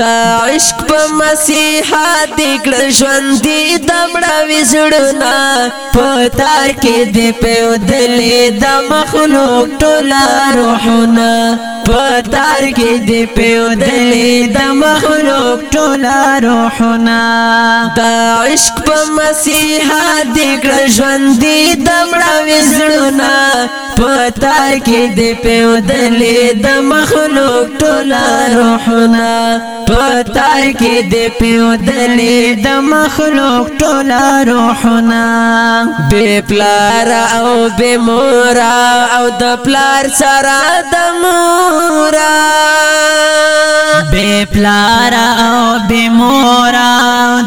دا عشق په مسیحا دګړ ژوند دی دمړه وزړنا پتار کې دی په دلې د مخلوق ټولا روحنا پتار کې دی په دلې د مخلوق ټولا روحنا دا عشق په مسیحا دګړ ژوند دی دمړه وزړنا پتا کې دې په دلې د مخلوق ټول روحنا پتا کې دې په دلې د مخلوق ټول روحنا بے پلار او بے مورا او د پلار سره د مورا بے پلار او بے مورا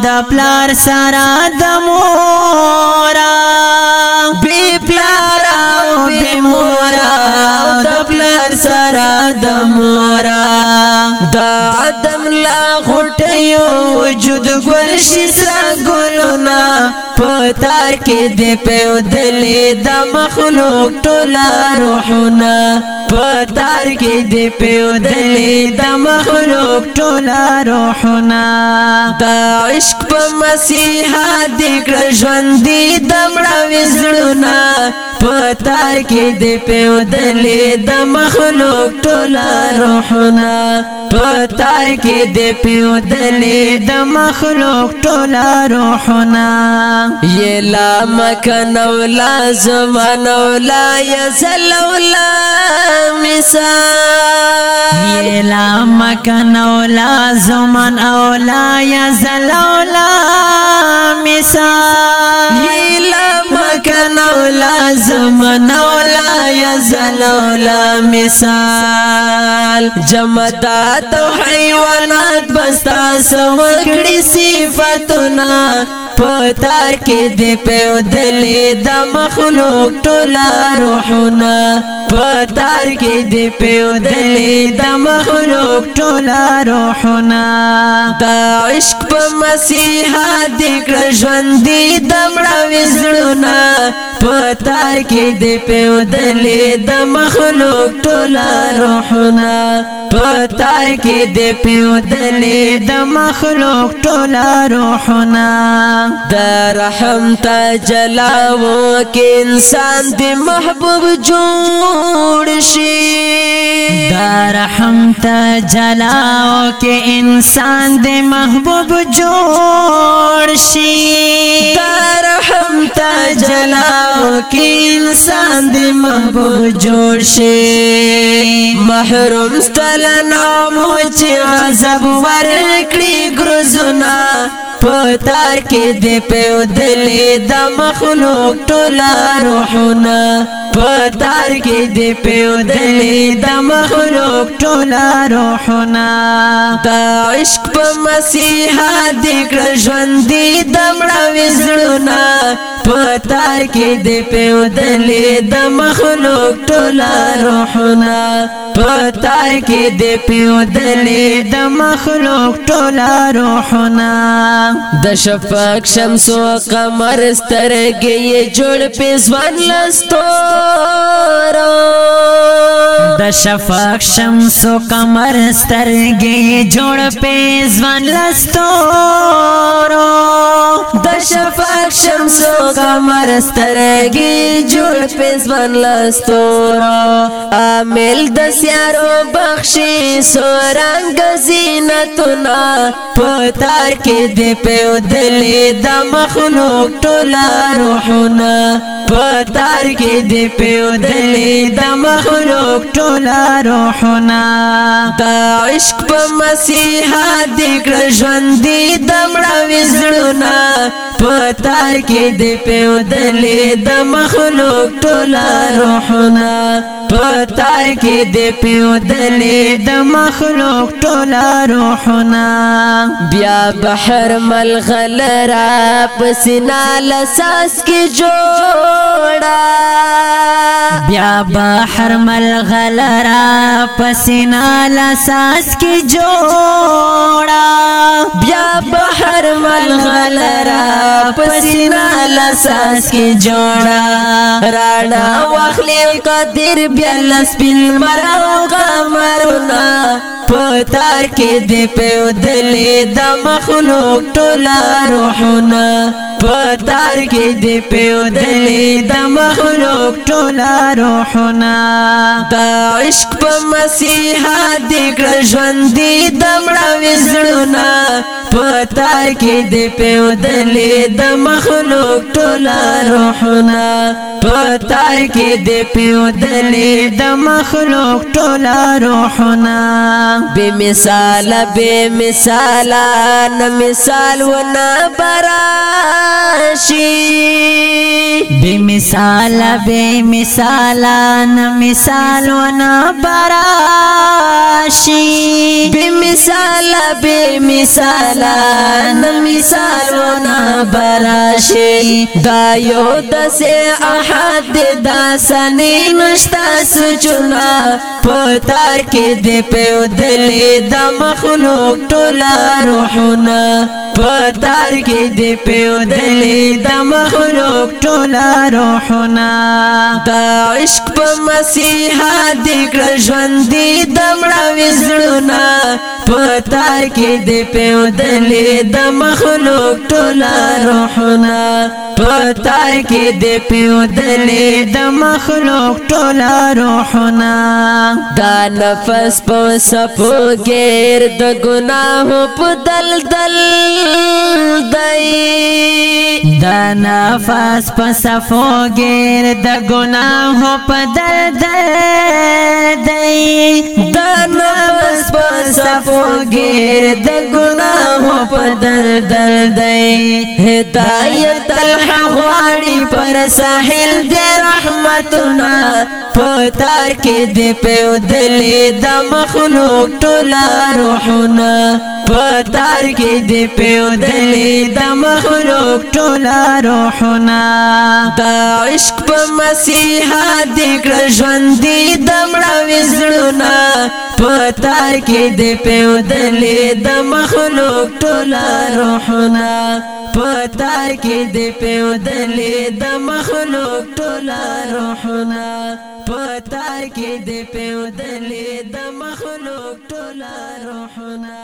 د پلار سره د مورا بی مورا د پلار سره د مورا دا عدد لا غټي وجود ګلشي سرا ګلونا پتار کې دې په دلې د مخلوق ټولا روحنا پتار کې دې په دلې د مخلوق ټولا روحنا دا عشق په مسیحا دې کړ ژوند دې دمړه وزړنا پتار کې دې په دلې د مخلوق ټولا روحنا پتار کې دې پیو دلې د مخلوق ټولا روحنا یې لا مکن ولا زمان ولا یزل ولا مثال هیلا مکن اولا زمن اولا یا زل اولا مثال هیلا مکن اولا زمن اولا یا زل اولا مثال جمتا تو حیوانات بستا سو کړي صفاتنا پتا کې دې په دلې د مخلوق ټولا روحنا پتا کې دې په دلې د مخلوق ټولا روحنا دا عشق په مسیحا دې کړ ژوند دې دمړه وزړنا پتا کې دې په دلې د مخلوق ټولا روحنا پتار کې دې پیودلې د مخلوق ټول روحنا د رحم ته جلاو کې انسان دې محبوب جوړ شي د رحم ته جلاو کې انسان دې محبوب جوړ شي د رحم ته جلاو کې انسان دی محبوب جوړ شي محروم ستل نام چې عذاب ورکړي ګرزنا پتار کې دې په دلې د مخلوق ټولا روحنا پتار کې دې په دلې د مخلوق ټولا روحنا د عشق په مسیحا دې کړ ژوند دې دمړ وزړنا پتار کې دې پیودلې د مخلوق ټول روحنا پتار کې دې پیودلې د مخلوق ټول روحنا د شفق شمس او قمر سترګې جوړ په ځوان لستورو د شفق شمس او قمر سترګې جوړ په ځوان لستورو شمس قمر سترګي جوړ پس بن لستورا عامل د سیارو بخشي سورنګ زینتنا پتار کې دې په دل د مخلوق ټول روحنا پتار کې دی پیو دلې د مخلوق ټولا روحنا د عشق په مسیحا دې کړ ژوند دې دمړه وزړنا پتار کې دی پیو دلې د مخلوق ټولا روحنا پتار کې دې پیو دلې د مخلوق ټول روحنا بیا بحر ملغل را پسنا لساس کې جوړا بیا بحر ملغل را پسنا لساس کې جوړا پسینا لساس کی جوڑا راڑا واخلی قدر بیا لس بالمر او قمرنا پتار کې دې په دلې د مخلوق ټولا روحنا پتار کې دې په دلې د مخلوق ټولا روحنا د عشق په مسیحا دې کړ ژوند دې دمړه وزړنا پتار کې دې په دلې د مخلوق ټولا روحنا پتار کې دې په دلې د مخلوق ټولا روحنا بے مثال بے مثال نہ مثال و نہ براشی بے مثال بے مثال نہ مثال و نہ براشی مثال بے مثال نہ مثال نہ براشی دا یو د سے احد دا سنی نشتا سچنا پتار کې دې په دلې د مخلوق ټول روحونه پتار کې دی پیو دلې د مخلوق ټول روحنا د عشق په مسیحا دې کړ ژوند دې دمړه وزړنا پتار کې دی پیو دلې د مخلوق ټول روحنا پتار کې دی پیو دلې د مخلوق ټول روحنا دا نفس په صفو ګیر د ګناه په دل دل دی دا نفس په صفو ګیر د ګناهو په درد دی دا نفس صفو گیر د گناہو په در در دی هدایت الحواڑی پر ساحل دی رحمتنا پتار کې دی په دل د مخلوق ټولا روحنا پتار کې دی په دل د مخلوق ټولا روحنا دا عشق په مسیحا دې کړ ژوند دې دمړه وزړونه پتا کې دې پېودلې د مخلوق ټوله روحونه پتا کې دې پېودلې د مخلوق ټوله روحونه پتا کې دې پېودلې د مخلوق ټوله روحونه